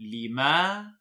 لما